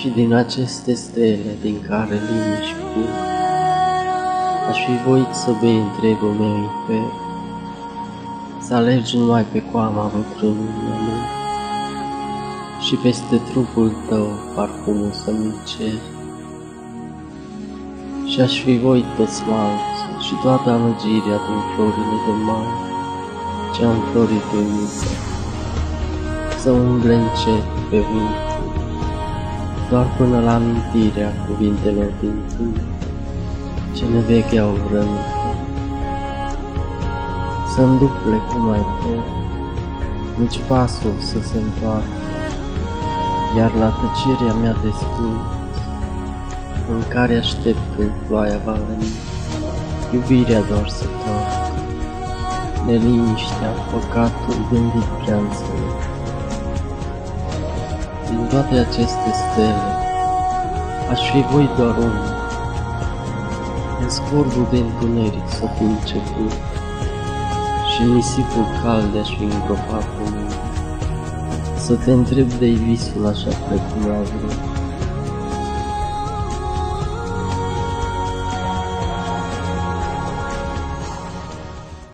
Și din aceste stele din care liniști fug, Aș fi voit să bei întregul meu infer, Să alergi numai pe coama bătrânului meu Și peste trupul tău parfumul să-mi cer. Și aș fi voit pe smalț și toată amăgirea din florile de mare Ce-am florit uimită, să umble încet pe vânt doar până la amintirea cuvintelor din tine, ce ne vecheau vrămite. Să-mi duc cum mai pot, nici pasul să se întoarcă, iar la tăcerea mea de schimb, în care aștept când ploaia va veni, iubirea doar să toarcă, neliniștea, păcatul gândit prea înțeleg. Din toate aceste stele, aș fi voi doar unul, în scorbul de întuneric să fi început și în nisipul cald aș fi îngropat cu mine. Să te întreb de visul așa precum l-a vrut,